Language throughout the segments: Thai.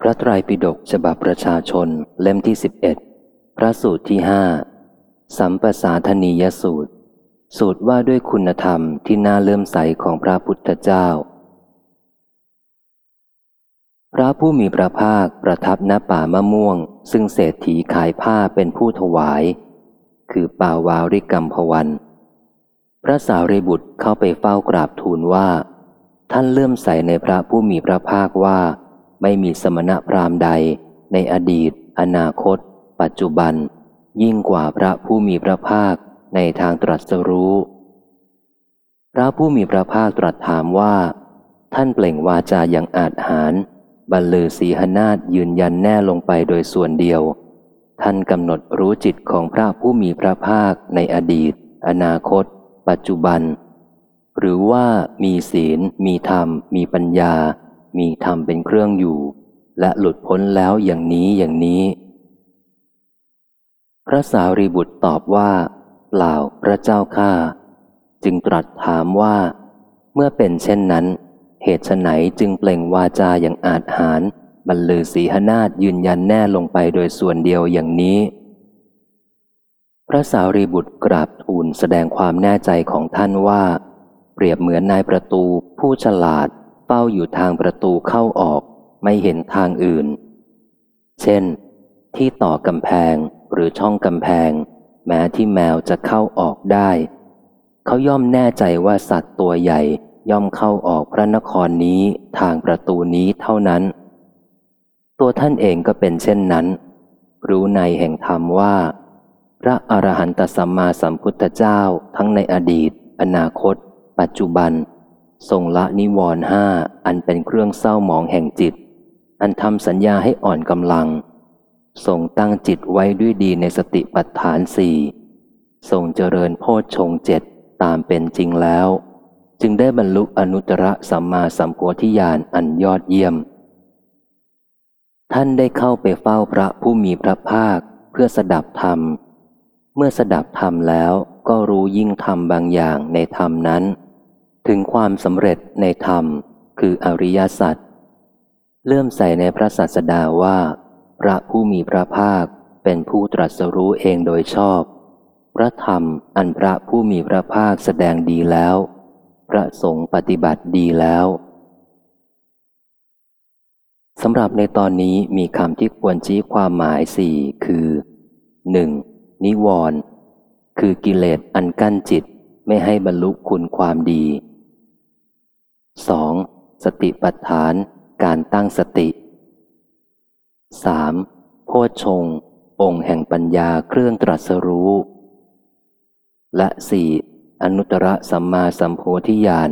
พระไตรปิฎกฉบับประชาชนเล่มที่สิบเอ็ดพระสูตรที่ห้าสัมปสาธนียสูตร สูตรว่าด้วยคุณธรรมที่น่าเลื่อมใสของพระพุทธเจ้า พระผู้มีพระภาคประทับณป่ามะม่วง ซึ่งเศรษฐีขายผ้าเป็นผู้ถวาย คือป่าวาริกัมพวัน พระสาวรีบุตรเข้าไปเฝ้ากราบทูลว่า ท่านเลื่อมใสในพระผู้มีพระภาคว่า ไม่มีสมณพราหมณ์ใด ในอดีต อนาคต ปัจจุบัน ยิ่งกว่าพระผู้มีพระภาคในทางตรัสรู้ พระผู้มีพระภาคตรัสถามว่า ท่านเปล่งวาจาอย่างอาจหารบรรลือสีหนาฏยืนยันแน่ลงไปโดยส่วนเดียว ท่านกำหนดรู้จิตของพระผู้มีพระภาคในอดีต อนาคต ปัจจุบัน หรือว่ามีศีล มีธรรม มีปัญญา มีธรรมเป็นเครื่องอยู่ และหลุดพ้นแล้วอย่างนี้อย่างนี้ พระสารีบุตรตอบว่า เปล่าพระเจ้าข้าจึงตรัสถามว่า เมื่อเป็นเช่นนั้น เหตุไฉนจึงเปล่งวาจาอย่างอาจหารบรรลือสีหนาฏยืนยันแน่ลงไปโดยส่วนเดียวอย่างนี้ พระสารีบุตรกราบทูลแสดงความแน่ใจของท่านว่า เปรียบเหมือนนายประตูผู้ฉลาด เฝ้าอยู่ทางประตูเข้าออกไม่เห็นทางอื่น เช่น ที่ต่อกำแพงหรือช่องกำแพง แม้ที่แมวจะเข้าออกได้ เขาย่อมแน่ใจว่าสัตว์ตัวใหญ่ย่อมเข้าออกพระนครนี้ทางประตูนี้เท่านั้น ตัวท่านเองก็เป็นเช่นนั้น รู้ในแห่งธรรมว่า พระอรหันตสัมมาสัมพุทธเจ้าทั้งในอดีต อนาคต ปัจจุบัน ทรงละนิวรห้าอันเป็นเครื่องเศร้าหมองแห่งจิต อันทำสัญญาให้อ่อนกำลัง ทรงตั้งจิตไว้ด้วยดีในสติปัฏฐานสี่ทรงเจริญโพชฌงเจ็ดตามเป็นจริงแล้ว จึงได้บรรลุอนุตตรสัมมาสัมโพธิญาณอันยอดเยี่ยม ท่านได้เข้าไปเฝ้าพระผู้มีพระภาคเพื่อสดับธรรม เมื่อสดับธรรมแล้วก็รู้ยิ่งธรรมบางอย่างในธรรมนั้น ถึงความสำเร็จในธรรมคืออริยสัจเลื่อมใสในพระศาสดาว่า พระผู้มีพระภาคเป็นผู้ตรัสรู้เองโดยชอบ พระธรรมอันพระผู้มีพระภาคแสดงดีแล้ว พระสงฆ์ปฏิบัติดีแล้วสำหรับในตอนนี้มีคำที่ควรชี้ความหมายสี่คือ 1. นิวรณ์คือกิเลสอันกั้นจิตไม่ให้บรรลุคุณความดี 2. สติปัฏฐาน การตั้งสติ 3. โพชฌงองค์แห่งปัญญาเครื่องตรัสรู้ และ 4. อนุตตรสัมมาสัมโพธิญาณ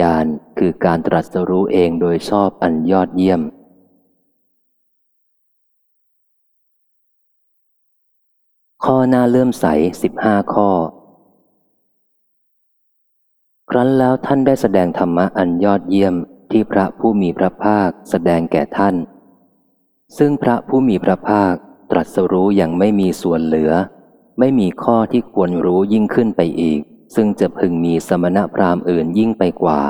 ญาณคือการตรัสรู้เองโดยชอบอันยอดเยี่ยม ข้อหน้าเลื่อมใสสิบห้าข้อ ครั้นแล้วท่านได้แสดงธรรมะอันยอดเยี่ยมที่พระผู้มีพระภาคแสดงแก่ท่าน ซึ่งพระผู้มีพระภาคตรัสรู้อย่างไม่มีส่วนเหลือ ไม่มีข้อที่ควรรู้ยิ่งขึ้นไปอีก ซึ่งจะพึงมีสมณพราหมณ์อื่นยิ่งไปกว่า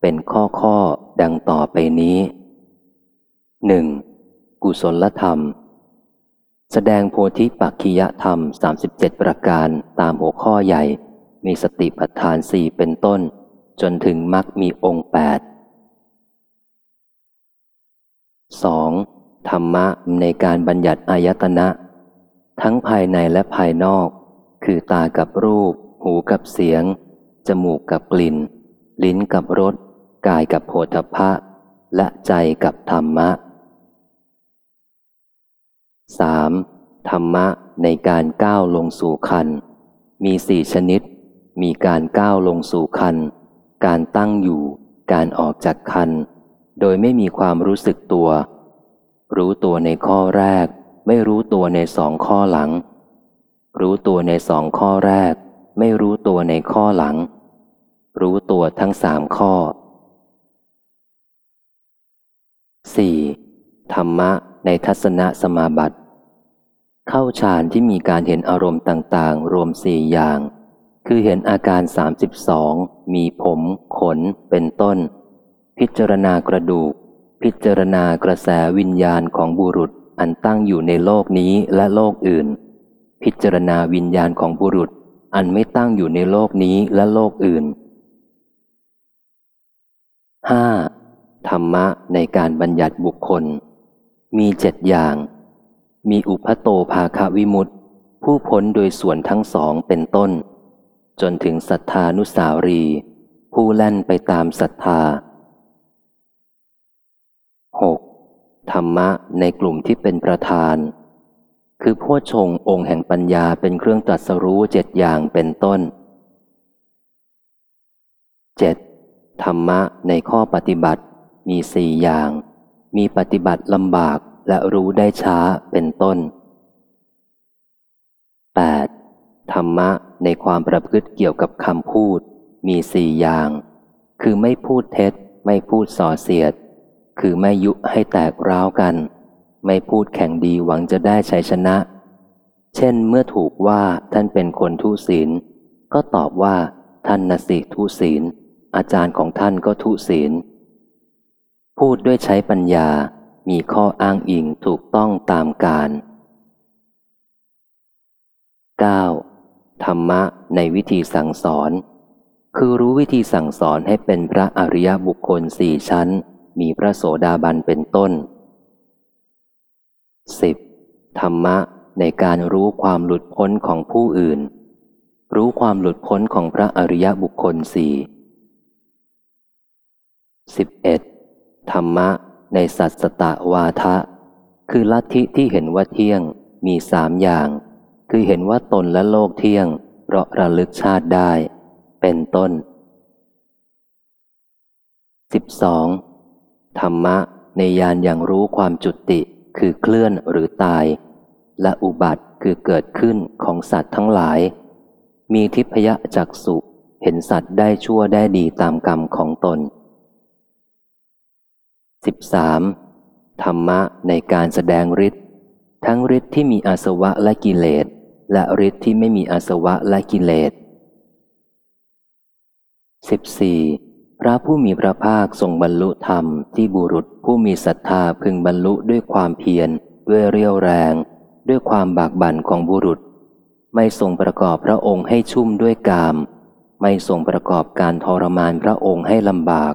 เป็นข้อข้อดังต่อไปนี้หนึ่งกุศลธรรม แสดงโพธิปักขิยธรรม 37 ประการตามหัวข้อใหญ่ มีสติปัฏฐานสี่เป็นต้น จนถึงมรรคมีองค์แปด 2. ธรรมะในการบัญญัติอายตนะ ทั้งภายในและภายนอก คือตากับรูป หูกับเสียง จมูกกับกลิ่น ลิ้นกับรส กายกับโผฏฐะและใจกับธรรมะ 3. ธรรมะในการก้าวลงสู่คัน มีสี่ชนิด มีการก้าวลงสู่คัน การตั้งอยู่ การออกจากคัน โดยไม่มีความรู้สึกตัว รู้ตัวในข้อแรก ไม่รู้ตัวในสองข้อหลัง รู้ตัวในสองข้อแรก ไม่รู้ตัวในข้อหลัง รู้ตัวทั้งสามข้อ 4. ธรรมะในทัศนสมาบัติ เข้าฌานที่มีการเห็นอารมณ์ต่าง ๆ รวมสี่อย่าง คือเห็นอาการ 32 มีผม ขน เป็นต้น พิจารณากระดูก พิจารณากระแสวิญญาณของบุรุษอันตั้งอยู่ในโลกนี้และโลกอื่น พิจารณาวิญญาณของบุรุษ อันไม่ตั้งอยู่ในโลกนี้และโลกอื่น 5. ธรรมะในการบัญญัติบุคคล มีเจ็ดอย่าง มีอุพโตภาควิมุตติ ผู้พ้นโดยส่วนทั้งสองเป็นต้น จนถึงศรัทธานุสาวรี ผู้แล่นไปตามศรัทธา 6. ธรรมะในกลุ่มที่เป็นประธาน คือพ่อชงองค์แห่งปัญญาเป็นเครื่องตรัสรู้เจ็ดอย่างเป็นต้น 7. ธรรมะในข้อปฏิบัติมีสี่อย่าง มีปฏิบัติลำบากและรู้ได้ช้าเป็นต้น 8. ธรรมะ ในความประพฤติเกี่ยวกับคำพูด มีสี่อย่าง คือไม่พูดเท็จ ไม่พูดส่อเสียด คือไม่ยุให้แตกร้าวกัน ไม่พูดแข่งดีหวังจะได้ชัยชนะ เช่นเมื่อถูกว่าท่านเป็นคนทุศีล ก็ตอบว่า ท่านนสิทุศีล อาจารย์ของท่านก็ทุศีล พูดด้วยใช้ปัญญา มีข้ออ้างอิงถูกต้องตามการ 9. ธรรมะในวิธีสั่งสอน คือรู้วิธีสั่งสอนให้เป็นพระอริยบุคคลสี่ชั้น มีพระโสดาบันเป็นต้น 10. ธรรมะในการรู้ความหลุดพ้นของผู้อื่น รู้ความหลุดพ้นของพระอริยบุคคลสี่ 11. ธรรมะในสัตสตะวาทะ คือลัทธิที่เห็นว่าเที่ยงมีสามอย่าง คือเห็นว่าตนและโลกเที่ยง เพราะระลึกชาติได้ เป็นต้น 12. ธรรมะในยานอย่างรู้ความจุติคือเคลื่อนหรือตาย และอุบัติคือเกิดขึ้นของสัตว์ทั้งหลาย มีทิพยจักสุเห็นสัตว์ได้ชั่วได้ดีตามกรรมของตน 13. ธรรมะในการแสดงฤทธิ์ทั้งฤทธิ์ที่มีอาสวะและกิเลส และฤทธิ์ที่ไม่มีอาสวะและกิเลส 14. พระผู้มีพระภาคทรงบรรลุธรรมที่บุรุษผู้มีศรัทธาพึงบรรลุด้วยความเพียร ด้วยเรี่ยวแรง ด้วยความบากบั่นของบุรุษ ไม่ทรงประกอบพระองค์ให้ชุ่มด้วยกาม ไม่ทรงประกอบการทรมานพระองค์ให้ลำบาก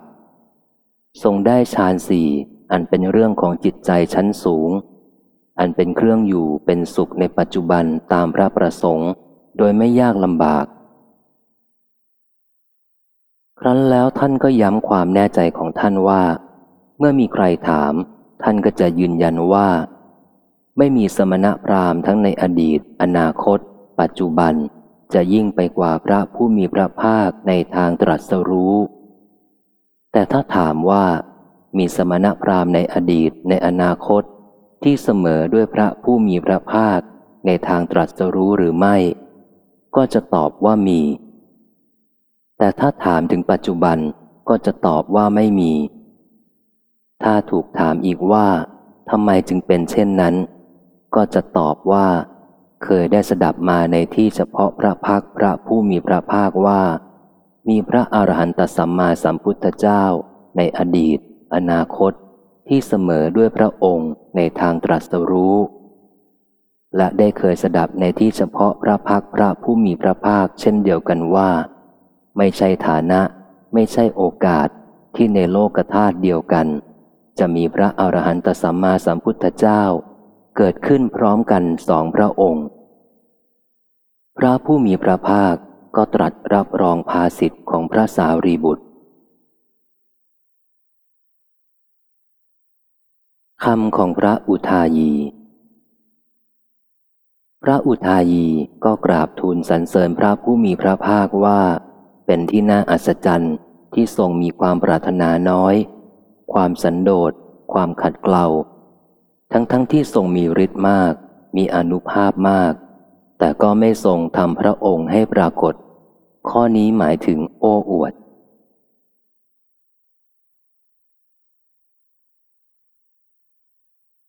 ทรงได้ฌานสี่อันเป็นเรื่องของจิตใจชั้นสูง อันเป็นเครื่องอยู่เป็นสุขในปัจจุบันตามพระประสงค์ โดยไม่ยากลำบาก ครั้นแล้วท่านก็ย้ำความแน่ใจของท่านว่า เมื่อมีใครถาม ท่านก็จะยืนยันว่า ไม่มีสมณะพราหมณ์ทั้งในอดีต อนาคต ปัจจุบันจะยิ่งไปกว่าพระผู้มีพระภาคในทางตรัสรู้ แต่ถ้าถามว่ามีสมณะพราหมณ์ในอดีตในอนาคต ที่เสมอด้วยพระผู้มีพระภาคในทางตรัสรู้หรือไม่ ก็จะตอบว่ามี แต่ถ้าถามถึงปัจจุบันก็จะตอบว่าไม่มี ถ้าถูกถามอีกว่าทำไมจึงเป็นเช่นนั้น ก็จะตอบว่า เคยได้สดับมาในที่เฉพาะพระพักพระผู้มีพระภาคว่า มีพระอรหันตสัมมาสัมพุทธเจ้าในอดีต อนาคต ที่เสมอด้วยพระองค์ในทางตรัสรู้ และได้เคยสดับในที่เฉพาะพระพักพระผู้มีพระภาคเช่นเดียวกันว่า ไม่ใช่ฐานะ ไม่ใช่โอกาสที่ในโลกธาตุเดียวกัน จะมีพระอรหันตสัมมาสัมพุทธเจ้า เกิดขึ้นพร้อมกันสองพระองค์ พระผู้มีพระภาคก็ตรัสรับรองภาสิทธิ์ของพระสารีบุตร คำของพระอุทายี พระอุทายีก็กราบทูลสรรเสริญพระผู้มีพระภาคว่า เป็นที่น่าอัศจรรย์ที่ทรงมีความปรารถนาน้อย ความสันโดษ ความขัดเกลา ทั้งทั้งที่ทรงมีฤทธิ์มาก มีอนุภาพมาก แต่ก็ไม่ทรงทำพระองค์ให้ปรากฏ ข้อนี้หมายถึงโอ้อวด